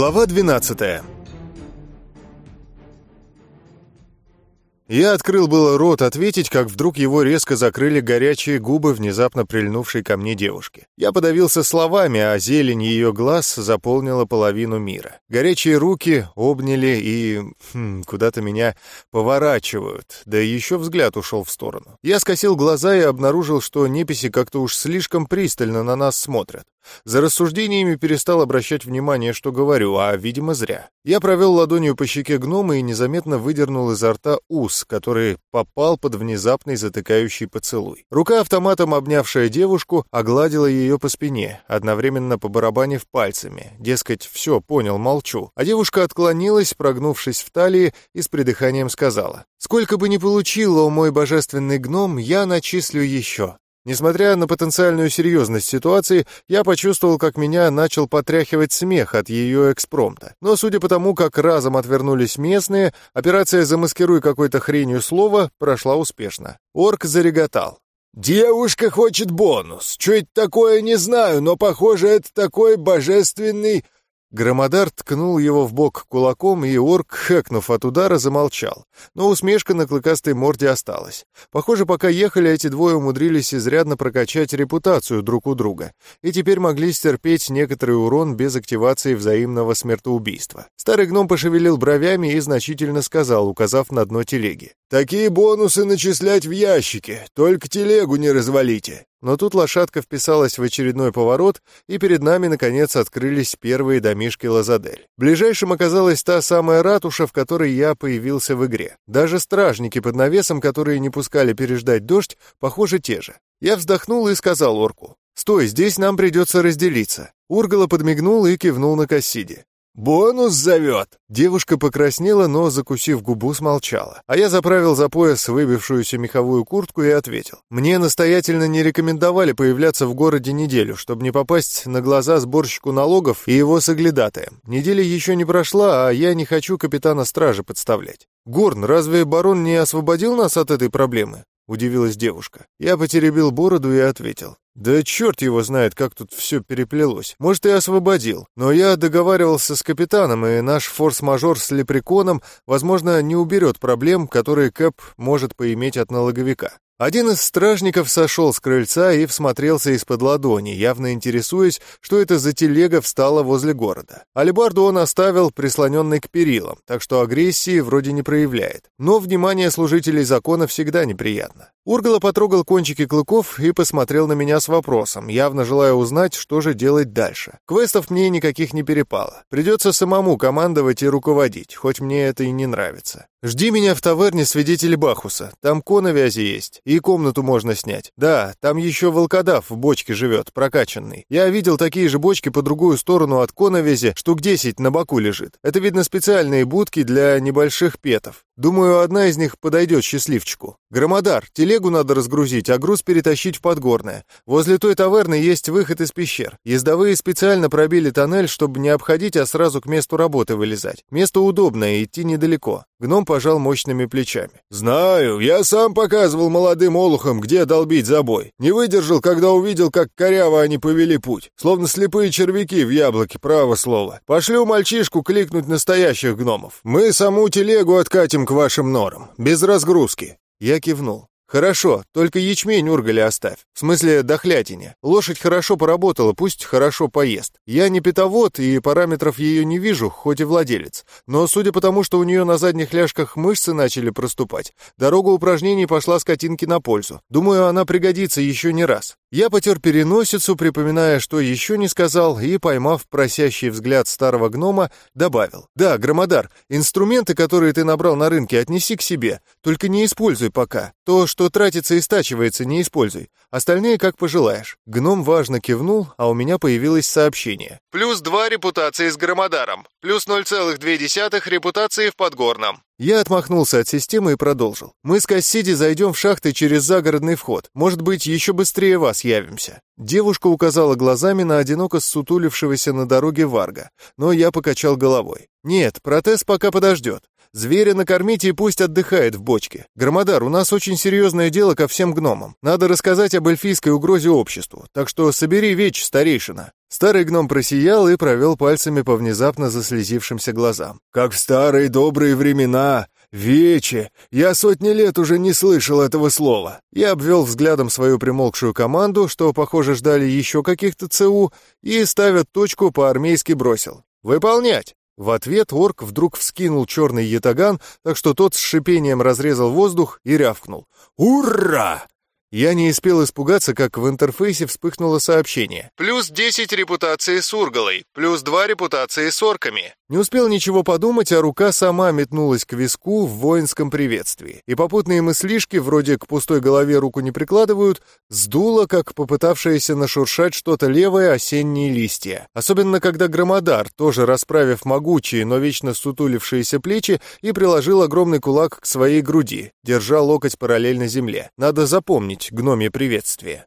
Глава 12 Я открыл было рот ответить, как вдруг его резко закрыли горячие губы внезапно прильнувшей ко мне девушки. Я подавился словами, а зелень ее глаз заполнила половину мира. Горячие руки обняли и... Хм, куда-то меня поворачивают, да еще взгляд ушел в сторону. Я скосил глаза и обнаружил, что неписи как-то уж слишком пристально на нас смотрят. За рассуждениями перестал обращать внимание, что говорю, а, видимо, зря. Я провел ладонью по щеке гнома и незаметно выдернул изо рта ус, который попал под внезапный затыкающий поцелуй. Рука автоматом, обнявшая девушку, огладила ее по спине, одновременно побарабанив пальцами. Дескать, все, понял, молчу. А девушка отклонилась, прогнувшись в талии, и с придыханием сказала. «Сколько бы ни получил, о мой божественный гном, я начислю еще. Несмотря на потенциальную серьезность ситуации, я почувствовал, как меня начал потряхивать смех от ее экспромта. Но судя по тому, как разом отвернулись местные, операция «Замаскируй какой-то хренью слово» прошла успешно. Орк зареготал. «Девушка хочет бонус. Это такое, не знаю, но, похоже, это такой божественный...» Громодар ткнул его в бок кулаком, и орк, хэкнув от удара, замолчал. Но усмешка на клыкастой морде осталась. Похоже, пока ехали, эти двое умудрились изрядно прокачать репутацию друг у друга, и теперь могли стерпеть некоторый урон без активации взаимного смертоубийства. Старый гном пошевелил бровями и значительно сказал, указав на дно телеги. «Такие бонусы начислять в ящике, только телегу не развалите». Но тут лошадка вписалась в очередной поворот, и перед нами, наконец, открылись первые домишки Лазадель. Ближайшим оказалась та самая ратуша, в которой я появился в игре. Даже стражники под навесом, которые не пускали переждать дождь, похоже, те же. Я вздохнул и сказал орку. «Стой, здесь нам придется разделиться». Ургала подмигнул и кивнул на Кассиди. «Бонус зовет!» Девушка покраснела, но, закусив губу, смолчала. А я заправил за пояс выбившуюся меховую куртку и ответил. Мне настоятельно не рекомендовали появляться в городе неделю, чтобы не попасть на глаза сборщику налогов и его соглядатаям. Неделя еще не прошла, а я не хочу капитана стражи подставлять. «Горн, разве барон не освободил нас от этой проблемы?» — удивилась девушка. Я потеребил бороду и ответил. Да черт его знает, как тут все переплелось. Может, и освободил. Но я договаривался с капитаном, и наш форс-мажор с лепреконом, возможно, не уберет проблем, которые Кэп может поиметь от налоговика. Один из стражников сошел с крыльца и всмотрелся из-под ладони, явно интересуясь, что это за телега встала возле города. Алибарду он оставил прислоненный к перилам, так что агрессии вроде не проявляет. Но внимание служителей закона всегда неприятно. Ургала потрогал кончики клыков и посмотрел на меня с вопросом, явно желая узнать, что же делать дальше. Квестов мне никаких не перепало. Придется самому командовать и руководить, хоть мне это и не нравится. «Жди меня в таверне свидетелей Бахуса. Там коновязи есть, и комнату можно снять. Да, там еще волкодав в бочке живет, прокачанный. Я видел такие же бочки по другую сторону от коновязи, штук 10 на боку лежит. Это, видно, специальные будки для небольших петов. Думаю, одна из них подойдет счастливчику. Громодар, телегу надо разгрузить, а груз перетащить в Подгорное. Возле той таверны есть выход из пещер. Ездовые специально пробили тоннель, чтобы не обходить, а сразу к месту работы вылезать. Место удобное, идти недалеко. Гном пожал мощными плечами. «Знаю, я сам показывал молодым олухам, где долбить забой. Не выдержал, когда увидел, как коряво они повели путь. Словно слепые червяки в яблоке, право слово. Пошлю мальчишку кликнуть настоящих гномов. Мы саму телегу откатим к вашим норам, без разгрузки». Я кивнул. «Хорошо, только ячмень ургаля оставь. В смысле, дохлятине. Лошадь хорошо поработала, пусть хорошо поест. Я не питовод, и параметров ее не вижу, хоть и владелец. Но судя по тому, что у нее на задних ляжках мышцы начали проступать, дорога упражнений пошла скотинке на пользу. Думаю, она пригодится еще не раз. Я потер переносицу, припоминая, что еще не сказал, и, поймав просящий взгляд старого гнома, добавил. «Да, Громодар, инструменты, которые ты набрал на рынке, отнеси к себе. Только не используй пока. То, что тратится и стачивается, не используй. Остальные как пожелаешь». Гном важно кивнул, а у меня появилось сообщение. «Плюс два репутации с Громодаром. Плюс 0,2 репутации в Подгорном. Я отмахнулся от системы и продолжил. «Мы с Кассиди зайдем в шахты через загородный вход. Может быть, еще быстрее вас явимся». Девушка указала глазами на одиноко ссутулившегося на дороге Варга, но я покачал головой. «Нет, протез пока подождет. Зверя накормите и пусть отдыхает в бочке. Громодар, у нас очень серьезное дело ко всем гномам. Надо рассказать об эльфийской угрозе обществу, так что собери вечь, старейшина». Старый гном просиял и провел пальцами по внезапно заслезившимся глазам. «Как в старые добрые времена! Вече! Я сотни лет уже не слышал этого слова!» Я обвел взглядом свою примолкшую команду, что, похоже, ждали еще каких-то ЦУ, и, ставя точку, по-армейски бросил. «Выполнять!» В ответ орк вдруг вскинул черный ятаган, так что тот с шипением разрезал воздух и рявкнул. «Ура!» Я не успел испугаться, как в интерфейсе вспыхнуло сообщение. «Плюс 10 репутации с Ургалой, плюс 2 репутации с орками». Не успел ничего подумать, а рука сама метнулась к виску в воинском приветствии. И попутные мыслишки, вроде к пустой голове руку не прикладывают, сдуло, как попытавшееся нашуршать что-то левое осенние листья. Особенно, когда Громодар, тоже расправив могучие, но вечно сутулившиеся плечи, и приложил огромный кулак к своей груди, держа локоть параллельно земле. Надо запомнить гномье приветствие.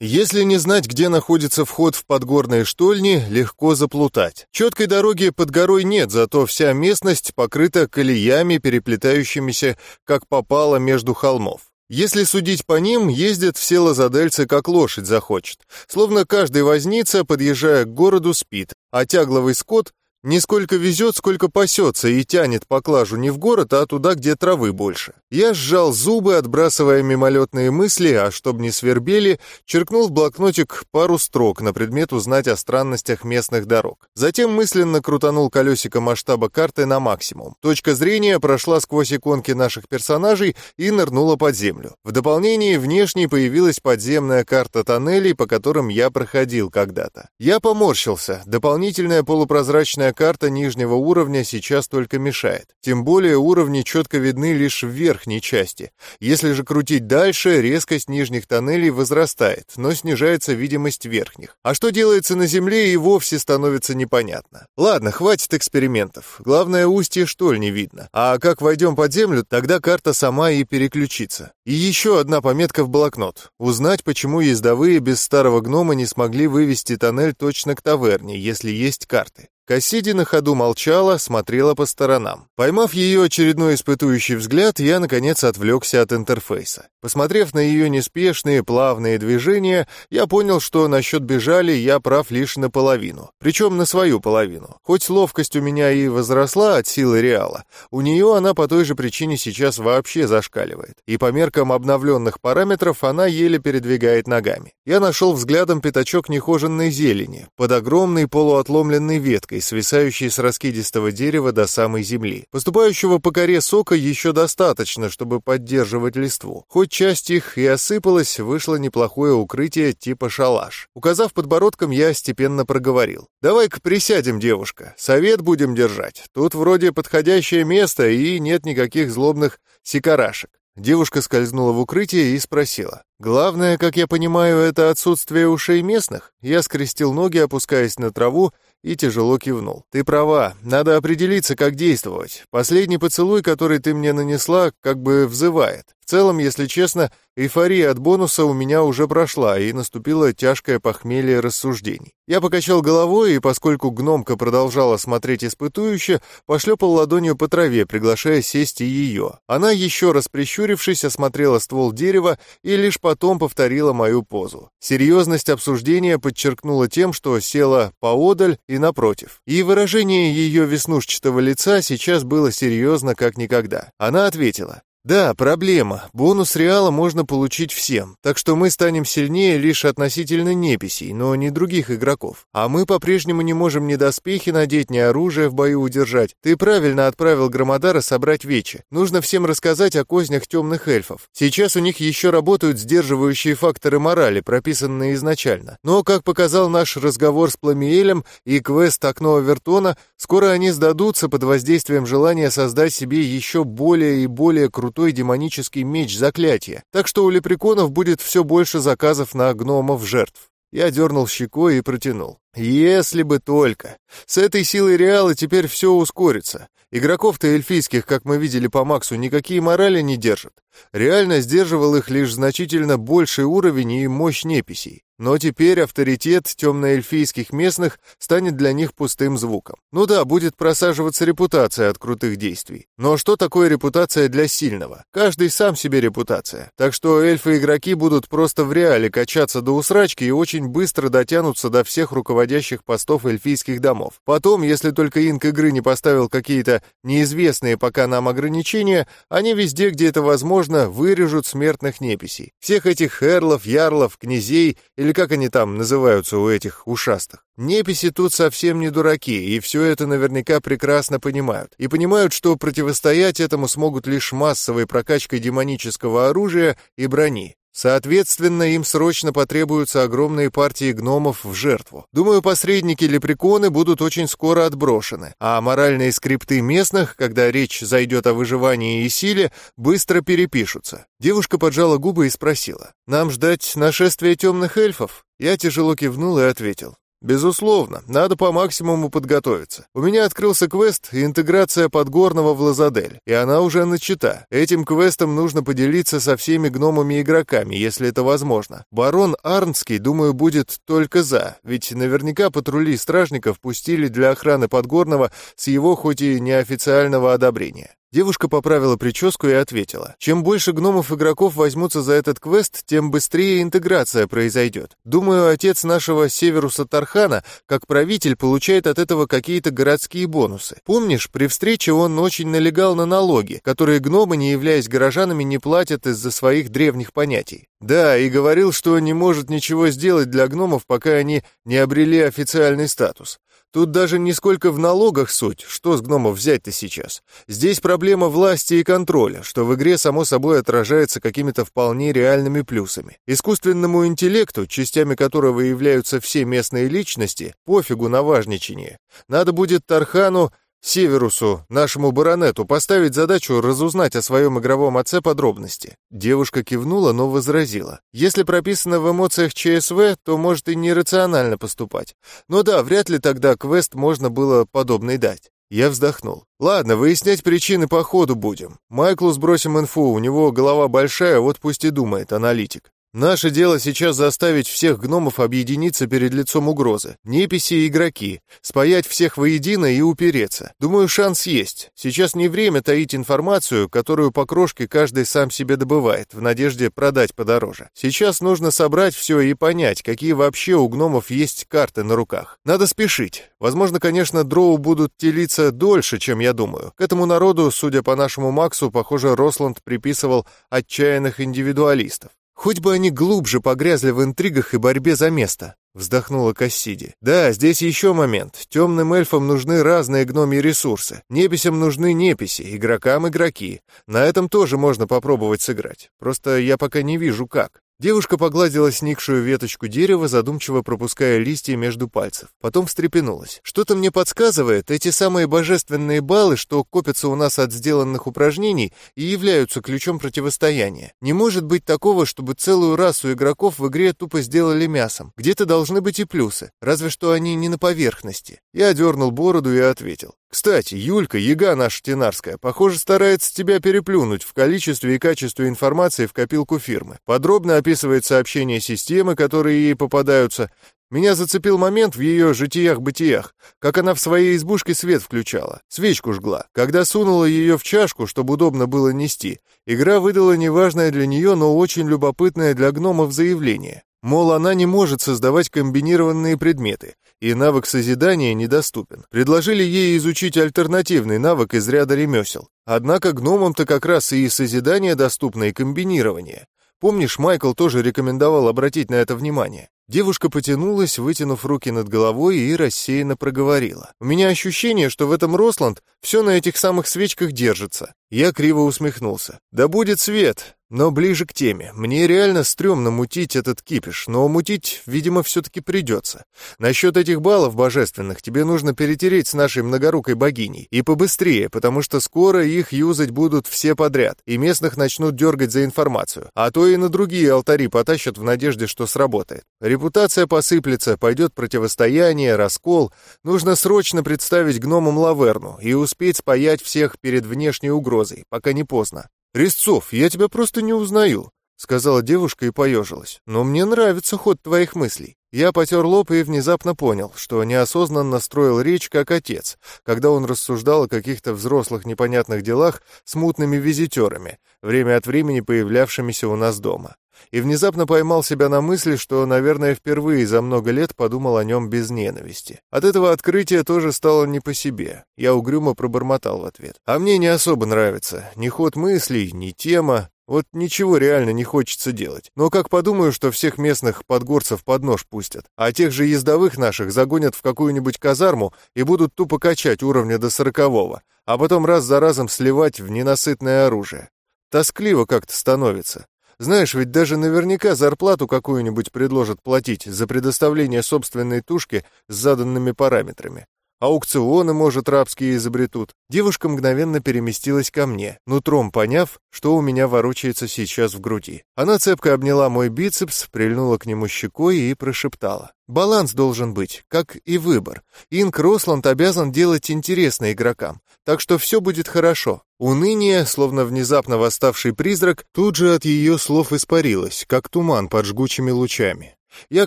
Если не знать, где находится вход в подгорные штольни, легко заплутать. Четкой дороги под горой нет, зато вся местность покрыта колеями, переплетающимися, как попало, между холмов. Если судить по ним, ездят все лазадельцы, как лошадь захочет. Словно каждый возница, подъезжая к городу, спит, а тягловый скот не сколько везет, сколько пасется и тянет поклажу не в город, а туда, где травы больше. Я сжал зубы, отбрасывая мимолетные мысли, а чтоб не свербели, черкнул в блокнотик пару строк на предмет узнать о странностях местных дорог. Затем мысленно крутанул колесико масштаба карты на максимум. Точка зрения прошла сквозь иконки наших персонажей и нырнула под землю. В дополнении внешней появилась подземная карта тоннелей, по которым я проходил когда-то. Я поморщился. Дополнительная полупрозрачная карта нижнего уровня сейчас только мешает. Тем более уровни четко видны лишь в верхней части. Если же крутить дальше, резкость нижних тоннелей возрастает, но снижается видимость верхних. А что делается на Земле и вовсе становится непонятно. Ладно, хватит экспериментов. Главное, устье штоль не видно. А как войдем под землю, тогда карта сама и переключится. И еще одна пометка в блокнот. Узнать, почему ездовые без старого гнома не смогли вывести тоннель точно к таверне, если есть карты. Кассиди на ходу молчала, смотрела по сторонам. Поймав ее очередной испытующий взгляд, я, наконец, отвлекся от интерфейса. Посмотрев на ее неспешные, плавные движения, я понял, что насчет бежали я прав лишь наполовину. Причем на свою половину. Хоть ловкость у меня и возросла от силы Реала, у нее она по той же причине сейчас вообще зашкаливает. И по меркам обновленных параметров она еле передвигает ногами. Я нашел взглядом пятачок нехоженной зелени, под огромной полуотломленной веткой, веткой, свисающей с раскидистого дерева до самой земли. Поступающего по коре сока еще достаточно, чтобы поддерживать листву. Хоть часть их и осыпалась, вышло неплохое укрытие типа шалаш. Указав подбородком, я степенно проговорил. «Давай-ка присядем, девушка. Совет будем держать. Тут вроде подходящее место и нет никаких злобных сикарашек». Девушка скользнула в укрытие и спросила. «Главное, как я понимаю, это отсутствие ушей местных?» Я скрестил ноги, опускаясь на траву, и тяжело кивнул. «Ты права, надо определиться, как действовать. Последний поцелуй, который ты мне нанесла, как бы взывает. Целом, если честно, эйфория от бонуса у меня уже прошла, и наступило тяжкое похмелье рассуждений. Я покачал головой, и поскольку гномка продолжала смотреть испытующе, пошлепал ладонью по траве, приглашая сесть и ее. Она, еще раз прищурившись, осмотрела ствол дерева и лишь потом повторила мою позу. Серьезность обсуждения подчеркнула тем, что села поодаль и напротив. И выражение ее веснушчатого лица сейчас было серьезно как никогда. Она ответила, да, проблема. Бонус реала можно получить всем, так что мы станем сильнее лишь относительно неписей, но не других игроков. А мы по-прежнему не можем ни доспехи надеть, ни оружие в бою удержать. Ты правильно отправил Громодара собрать вечи. Нужно всем рассказать о кознях темных эльфов. Сейчас у них еще работают сдерживающие факторы морали, прописанные изначально. Но, как показал наш разговор с Пламиэлем и квест «Окно Авертона», скоро они сдадутся под воздействием желания создать себе еще более и более крутые крутой демонический меч заклятия, так что у лепреконов будет все больше заказов на гномов жертв. Я дернул щекой и протянул. Если бы только. С этой силой Реала теперь все ускорится. Игроков-то эльфийских, как мы видели по Максу, никакие морали не держат. Реально сдерживал их лишь значительно больший уровень и мощь неписей. Но теперь авторитет темноэльфийских местных станет для них пустым звуком. Ну да, будет просаживаться репутация от крутых действий. Но что такое репутация для сильного? Каждый сам себе репутация. Так что эльфы-игроки будут просто в реале качаться до усрачки и очень быстро дотянутся до всех руководящих постов эльфийских домов. Потом, если только инк игры не поставил какие-то неизвестные пока нам ограничения, они везде, где это возможно, вырежут смертных неписей. Всех этих эрлов, ярлов, князей или как они там называются у этих ушастых. Неписи тут совсем не дураки, и все это наверняка прекрасно понимают. И понимают, что противостоять этому смогут лишь массовой прокачкой демонического оружия и брони. Соответственно, им срочно потребуются огромные партии гномов в жертву. Думаю, посредники-лепреконы будут очень скоро отброшены, а моральные скрипты местных, когда речь зайдет о выживании и силе, быстро перепишутся. Девушка поджала губы и спросила, «Нам ждать нашествия темных эльфов?» Я тяжело кивнул и ответил, Безусловно, надо по максимуму подготовиться. У меня открылся квест «Интеграция Подгорного в Лазадель», и она уже начата. Этим квестом нужно поделиться со всеми гномами-игроками, если это возможно. Барон Арнский, думаю, будет только за, ведь наверняка патрули стражников пустили для охраны Подгорного с его хоть и неофициального одобрения. Девушка поправила прическу и ответила. Чем больше гномов-игроков возьмутся за этот квест, тем быстрее интеграция произойдет. Думаю, отец нашего Северуса Тархана, как правитель, получает от этого какие-то городские бонусы. Помнишь, при встрече он очень налегал на налоги, которые гномы, не являясь горожанами, не платят из-за своих древних понятий. Да, и говорил, что не может ничего сделать для гномов, пока они не обрели официальный статус. Тут даже не сколько в налогах суть, что с гномов взять-то сейчас. Здесь проблема власти и контроля, что в игре само собой отражается какими-то вполне реальными плюсами. Искусственному интеллекту, частями которого являются все местные личности, пофигу на важничание. Надо будет Тархану Северусу, нашему баронету, поставить задачу разузнать о своем игровом отце подробности. Девушка кивнула, но возразила. Если прописано в эмоциях ЧСВ, то может и нерационально поступать. Но да, вряд ли тогда квест можно было подобный дать. Я вздохнул. Ладно, выяснять причины по ходу будем. Майклу сбросим инфу, у него голова большая, вот пусть и думает, аналитик. Наше дело сейчас заставить всех гномов объединиться перед лицом угрозы. Неписи и игроки. Спаять всех воедино и упереться. Думаю, шанс есть. Сейчас не время таить информацию, которую по крошке каждый сам себе добывает, в надежде продать подороже. Сейчас нужно собрать все и понять, какие вообще у гномов есть карты на руках. Надо спешить. Возможно, конечно, дроу будут телиться дольше, чем я думаю. К этому народу, судя по нашему Максу, похоже, Росланд приписывал отчаянных индивидуалистов. Хоть бы они глубже погрязли в интригах и борьбе за место, вздохнула Кассиди. Да, здесь еще момент. Темным эльфам нужны разные гномьи ресурсы. Неписям нужны неписи, игрокам игроки. На этом тоже можно попробовать сыграть. Просто я пока не вижу как. Девушка погладила сникшую веточку дерева, задумчиво пропуская листья между пальцев. Потом встрепенулась. «Что-то мне подсказывает, эти самые божественные баллы, что копятся у нас от сделанных упражнений, и являются ключом противостояния. Не может быть такого, чтобы целую расу игроков в игре тупо сделали мясом. Где-то должны быть и плюсы, разве что они не на поверхности». Я дернул бороду и ответил. Кстати, Юлька, яга наша тенарская, похоже, старается тебя переплюнуть в количестве и качестве информации в копилку фирмы. Подробно описывает сообщения системы, которые ей попадаются. Меня зацепил момент в ее житиях-бытиях, как она в своей избушке свет включала, свечку жгла. Когда сунула ее в чашку, чтобы удобно было нести, игра выдала неважное для нее, но очень любопытное для гномов заявление. Мол, она не может создавать комбинированные предметы, и навык созидания недоступен. Предложили ей изучить альтернативный навык из ряда ремесел. Однако гномам-то как раз и созидание доступно, и комбинирование. Помнишь, Майкл тоже рекомендовал обратить на это внимание? Девушка потянулась, вытянув руки над головой и рассеянно проговорила. «У меня ощущение, что в этом Росланд все на этих самых свечках держится». Я криво усмехнулся. «Да будет свет! Но ближе к теме. Мне реально стрёмно мутить этот кипиш, но мутить, видимо, все-таки придется. Насчет этих баллов божественных тебе нужно перетереть с нашей многорукой богиней. И побыстрее, потому что скоро их юзать будут все подряд, и местных начнут дергать за информацию. А то и на другие алтари потащат в надежде, что сработает. Репутация посыплется, пойдет противостояние, раскол. Нужно срочно представить гномам Лаверну и успеть спаять всех перед внешней угрозой, пока не поздно. «Резцов, я тебя просто не узнаю», — сказала девушка и поежилась. «Но мне нравится ход твоих мыслей». Я потер лоб и внезапно понял, что неосознанно настроил речь как отец, когда он рассуждал о каких-то взрослых непонятных делах с мутными визитерами, время от времени появлявшимися у нас дома. И внезапно поймал себя на мысли, что, наверное, впервые за много лет подумал о нем без ненависти. От этого открытия тоже стало не по себе. Я угрюмо пробормотал в ответ. А мне не особо нравится. Ни ход мыслей, ни тема. Вот ничего реально не хочется делать. Но как подумаю, что всех местных подгорцев под нож пустят, а тех же ездовых наших загонят в какую-нибудь казарму и будут тупо качать уровня до сорокового, а потом раз за разом сливать в ненасытное оружие. Тоскливо как-то становится. Знаешь, ведь даже наверняка зарплату какую-нибудь предложат платить за предоставление собственной тушки с заданными параметрами. Аукционы, может, рабские изобретут. Девушка мгновенно переместилась ко мне, нутром поняв, что у меня ворочается сейчас в груди. Она цепко обняла мой бицепс, прильнула к нему щекой и прошептала. Баланс должен быть, как и выбор. Инк Росланд обязан делать интересно игрокам, так что все будет хорошо. Уныние, словно внезапно восставший призрак, тут же от ее слов испарилось, как туман под жгучими лучами. Я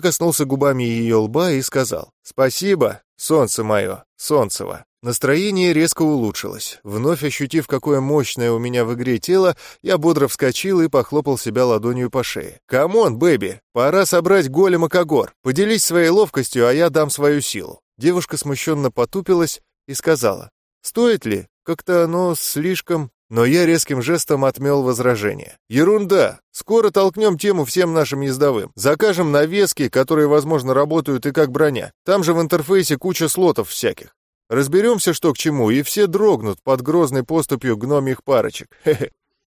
коснулся губами ее лба и сказал «Спасибо, солнце мое, солнцево». Настроение резко улучшилось. Вновь ощутив, какое мощное у меня в игре тело, я бодро вскочил и похлопал себя ладонью по шее. «Come on, baby, пора собрать голема Когор. Поделись своей ловкостью, а я дам свою силу». Девушка смущенно потупилась и сказала, «Стоит ли? Как-то оно слишком...» Но я резким жестом отмел возражение. «Ерунда! Скоро толкнем тему всем нашим ездовым. Закажем навески, которые, возможно, работают и как броня. Там же в интерфейсе куча слотов всяких. Разберемся, что к чему, и все дрогнут под грозной поступью гномих парочек. Хе-хе.